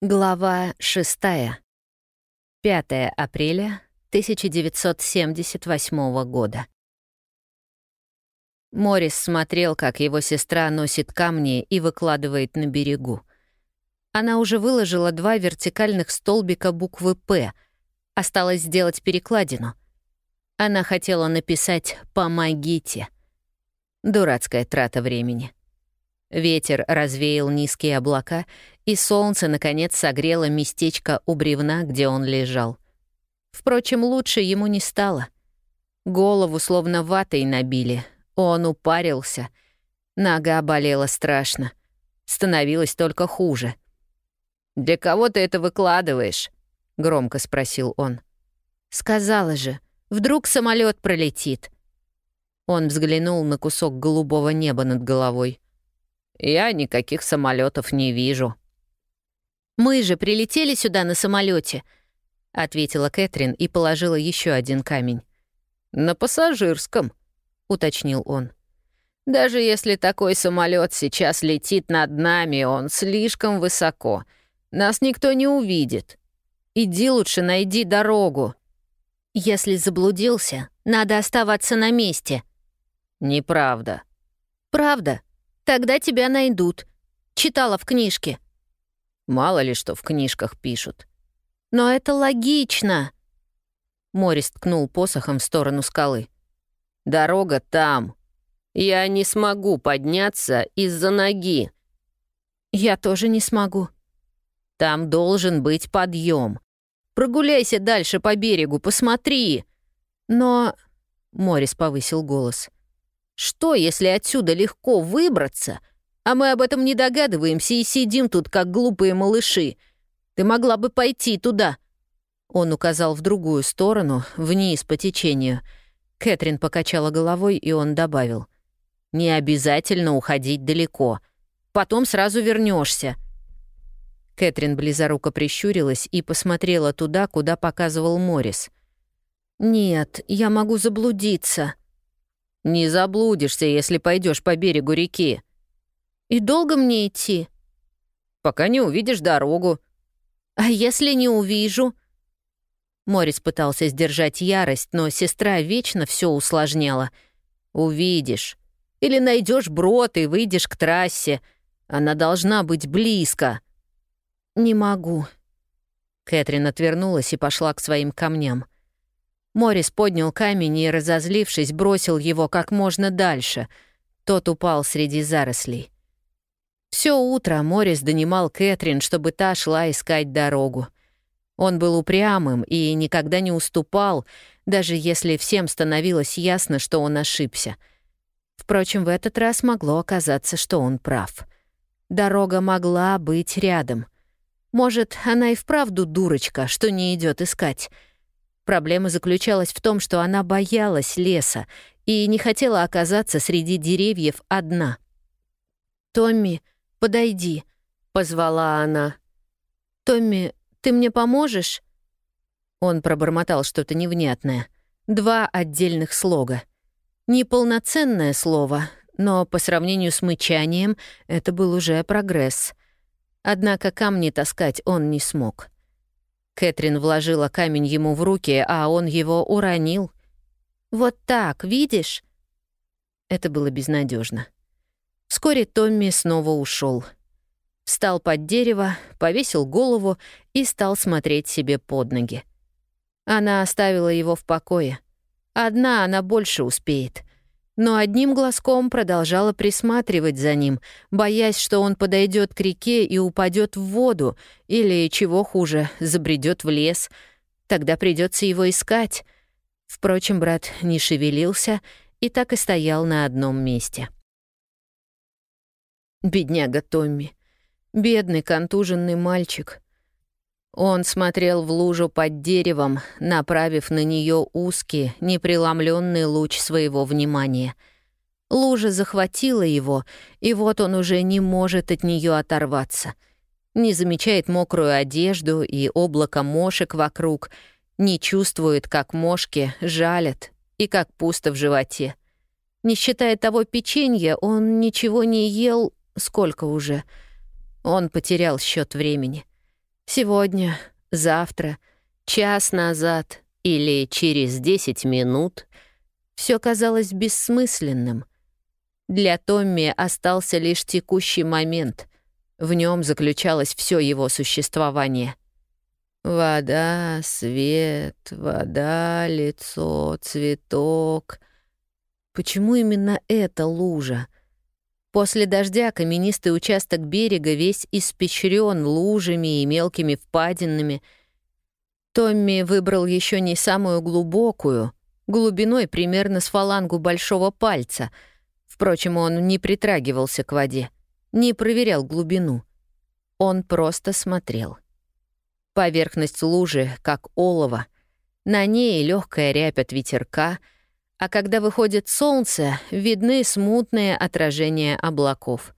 Глава 6. 5 апреля 1978 года. Морис смотрел, как его сестра носит камни и выкладывает на берегу. Она уже выложила два вертикальных столбика буквы «П». Осталось сделать перекладину. Она хотела написать «Помогите». Дурацкая трата времени. Ветер развеял низкие облака, и солнце, наконец, согрело местечко у бревна, где он лежал. Впрочем, лучше ему не стало. Голову словно ватой набили. Он упарился. Нога болела страшно. Становилось только хуже. «Для кого ты это выкладываешь?» — громко спросил он. «Сказала же, вдруг самолет пролетит». Он взглянул на кусок голубого неба над головой. Я никаких самолетов не вижу. Мы же прилетели сюда на самолете, ответила Кэтрин и положила еще один камень. На пассажирском, уточнил он. Даже если такой самолет сейчас летит над нами, он слишком высоко. Нас никто не увидит. Иди лучше найди дорогу. Если заблудился, надо оставаться на месте. Неправда. Правда. Тогда тебя найдут. Читала в книжке. Мало ли что в книжках пишут. Но это логично. Морис ткнул посохом в сторону скалы. Дорога там. Я не смогу подняться из-за ноги. Я тоже не смогу. Там должен быть подъем. Прогуляйся дальше по берегу, посмотри. Но... Морис повысил голос. Что, если отсюда легко выбраться, а мы об этом не догадываемся и сидим тут, как глупые малыши? Ты могла бы пойти туда». Он указал в другую сторону, вниз по течению. Кэтрин покачала головой, и он добавил. «Не обязательно уходить далеко. Потом сразу вернешься. Кэтрин близоруко прищурилась и посмотрела туда, куда показывал Морис. «Нет, я могу заблудиться», не заблудишься, если пойдешь по берегу реки. И долго мне идти? Пока не увидишь дорогу. А если не увижу? Морис пытался сдержать ярость, но сестра вечно все усложняла. Увидишь. Или найдешь брод и выйдешь к трассе. Она должна быть близко. Не могу. Кэтрин отвернулась и пошла к своим камням. Морис поднял камень и, разозлившись, бросил его как можно дальше. Тот упал среди зарослей. Все утро Морис донимал Кэтрин, чтобы та шла искать дорогу. Он был упрямым и никогда не уступал, даже если всем становилось ясно, что он ошибся. Впрочем, в этот раз могло оказаться, что он прав. Дорога могла быть рядом. Может, она и вправду дурочка, что не идет искать — Проблема заключалась в том, что она боялась леса и не хотела оказаться среди деревьев одна. «Томми, подойди», — позвала она. «Томми, ты мне поможешь?» Он пробормотал что-то невнятное. Два отдельных слога. Неполноценное слово, но по сравнению с мычанием это был уже прогресс. Однако камни таскать он не смог. Кэтрин вложила камень ему в руки, а он его уронил. «Вот так, видишь?» Это было безнадежно. Вскоре Томми снова ушел. Встал под дерево, повесил голову и стал смотреть себе под ноги. Она оставила его в покое. Одна она больше успеет но одним глазком продолжала присматривать за ним, боясь, что он подойдет к реке и упадет в воду, или, чего хуже, забредет в лес. Тогда придется его искать. Впрочем, брат не шевелился и так и стоял на одном месте. Бедняга Томми. Бедный контуженный мальчик. Он смотрел в лужу под деревом, направив на нее узкий, непреломленный луч своего внимания. Лужа захватила его, и вот он уже не может от нее оторваться. Не замечает мокрую одежду и облако мошек вокруг, не чувствует, как мошки жалят и как пусто в животе. Не считая того печенья, он ничего не ел, сколько уже. Он потерял счет времени. Сегодня, завтра, час назад или через 10 минут все казалось бессмысленным. Для Томми остался лишь текущий момент. В нем заключалось все его существование. Вода, свет, вода, лицо, цветок. Почему именно эта лужа? После дождя каменистый участок берега весь испещрен лужами и мелкими впадинами. Томми выбрал еще не самую глубокую, глубиной примерно с фалангу большого пальца. Впрочем, он не притрагивался к воде, не проверял глубину. Он просто смотрел. Поверхность лужи, как олово. На ней легкая рябь от ветерка — а когда выходит солнце, видны смутные отражения облаков.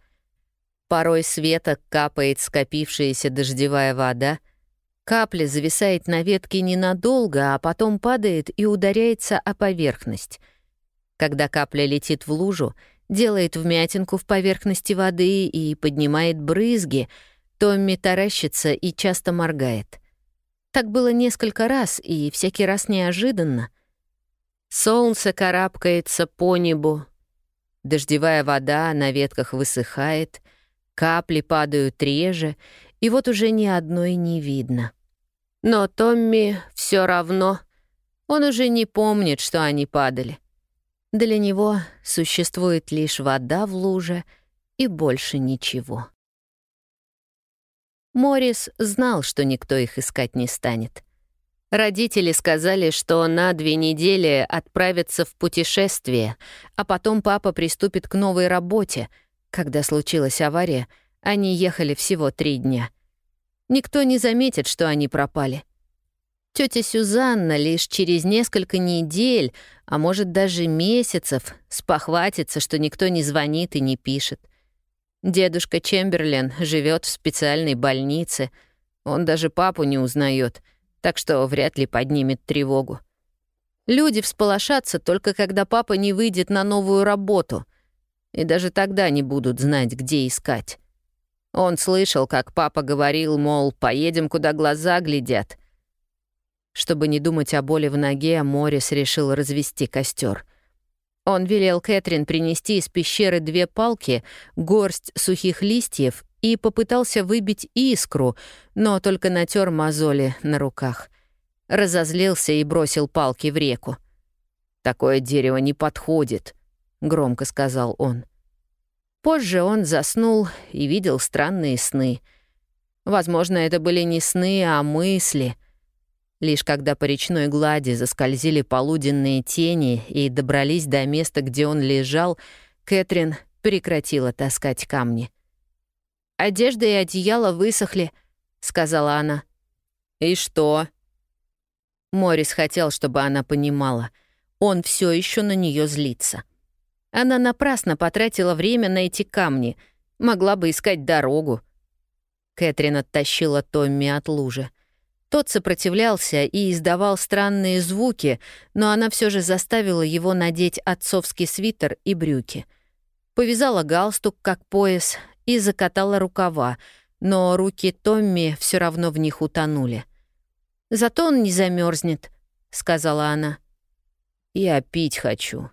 Порой света капает скопившаяся дождевая вода, капля зависает на ветке ненадолго, а потом падает и ударяется о поверхность. Когда капля летит в лужу, делает вмятинку в поверхности воды и поднимает брызги, Томми таращится и часто моргает. Так было несколько раз, и всякий раз неожиданно — Солнце карабкается по небу. Дождевая вода на ветках высыхает, капли падают реже, и вот уже ни одной не видно. Но Томми все равно. Он уже не помнит, что они падали. Для него существует лишь вода в луже и больше ничего. Морис знал, что никто их искать не станет — Родители сказали, что на две недели отправятся в путешествие, а потом папа приступит к новой работе. Когда случилась авария, они ехали всего три дня. Никто не заметит, что они пропали. Тетя Сюзанна лишь через несколько недель, а может даже месяцев, спохватится, что никто не звонит и не пишет. Дедушка Чемберлен живет в специальной больнице. Он даже папу не узнает — так что вряд ли поднимет тревогу. Люди всполошатся только когда папа не выйдет на новую работу, и даже тогда не будут знать, где искать. Он слышал, как папа говорил, мол, поедем, куда глаза глядят. Чтобы не думать о боли в ноге, Морис решил развести костер. Он велел Кэтрин принести из пещеры две палки, горсть сухих листьев и попытался выбить искру, но только натер мозоли на руках. Разозлился и бросил палки в реку. «Такое дерево не подходит», — громко сказал он. Позже он заснул и видел странные сны. Возможно, это были не сны, а мысли. Лишь когда по речной глади заскользили полуденные тени и добрались до места, где он лежал, Кэтрин прекратила таскать камни — Одежда и одеяло высохли», — сказала она. «И что?» Морис хотел, чтобы она понимала. Он все еще на нее злится. Она напрасно потратила время на эти камни. Могла бы искать дорогу. Кэтрин оттащила Томми от лужи. Тот сопротивлялся и издавал странные звуки, но она все же заставила его надеть отцовский свитер и брюки. Повязала галстук, как пояс, и закатала рукава, но руки Томми все равно в них утонули. «Зато он не замерзнет, сказала она. «Я пить хочу».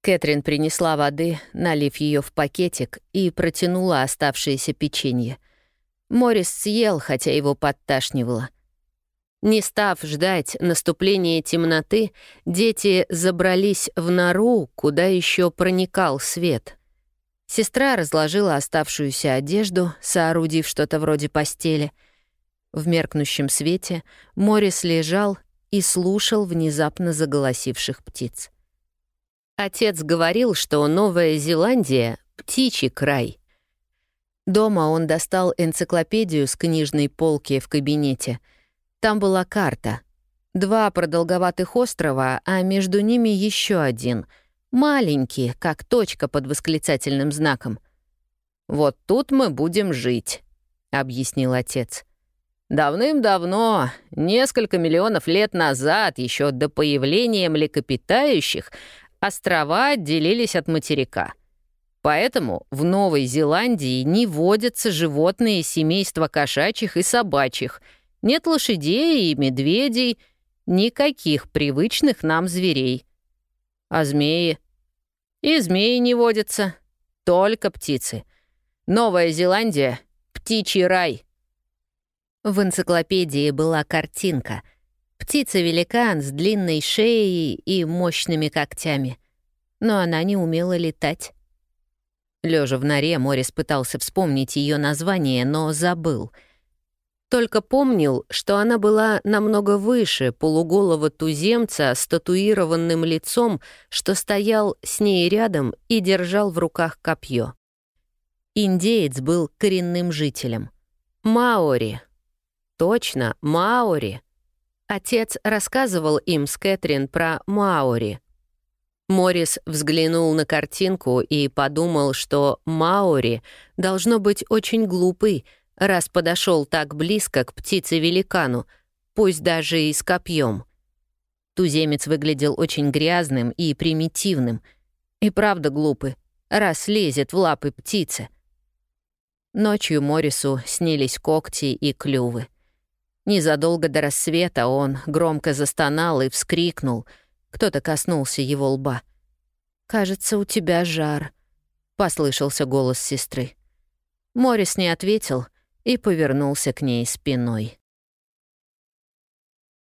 Кэтрин принесла воды, налив ее в пакетик, и протянула оставшееся печенье. Морис съел, хотя его подташнивало. Не став ждать наступления темноты, дети забрались в нору, куда еще проникал свет — Сестра разложила оставшуюся одежду, соорудив что-то вроде постели. В меркнущем свете Морис лежал и слушал внезапно заголосивших птиц. Отец говорил, что Новая Зеландия — птичий край. Дома он достал энциклопедию с книжной полки в кабинете. Там была карта. Два продолговатых острова, а между ними еще один — Маленькие, как точка под восклицательным знаком. «Вот тут мы будем жить», — объяснил отец. Давным-давно, несколько миллионов лет назад, еще до появления млекопитающих, острова отделились от материка. Поэтому в Новой Зеландии не водятся животные семейства кошачьих и собачьих. Нет лошадей и медведей, никаких привычных нам зверей. А змеи? И змеи не водятся, только птицы. Новая Зеландия — птичий рай. В энциклопедии была картинка. Птица-великан с длинной шеей и мощными когтями. Но она не умела летать. Лежа в норе, Морис пытался вспомнить ее название, но забыл. Только помнил, что она была намного выше полуголого туземца с татуированным лицом, что стоял с ней рядом и держал в руках копье. Индеец был коренным жителем. Маори. Точно, Маори. Отец рассказывал им с Кэтрин про Маори — Морис взглянул на картинку и подумал, что Маори должно быть очень глупый, раз подошел так близко к птице-великану, пусть даже и с копьем. Туземец выглядел очень грязным и примитивным. И правда глупый, раз лезет в лапы птицы. Ночью Морису снились когти и клювы. Незадолго до рассвета он громко застонал и вскрикнул — кто-то коснулся его лба. «Кажется, у тебя жар», — послышался голос сестры. Морис не ответил и повернулся к ней спиной.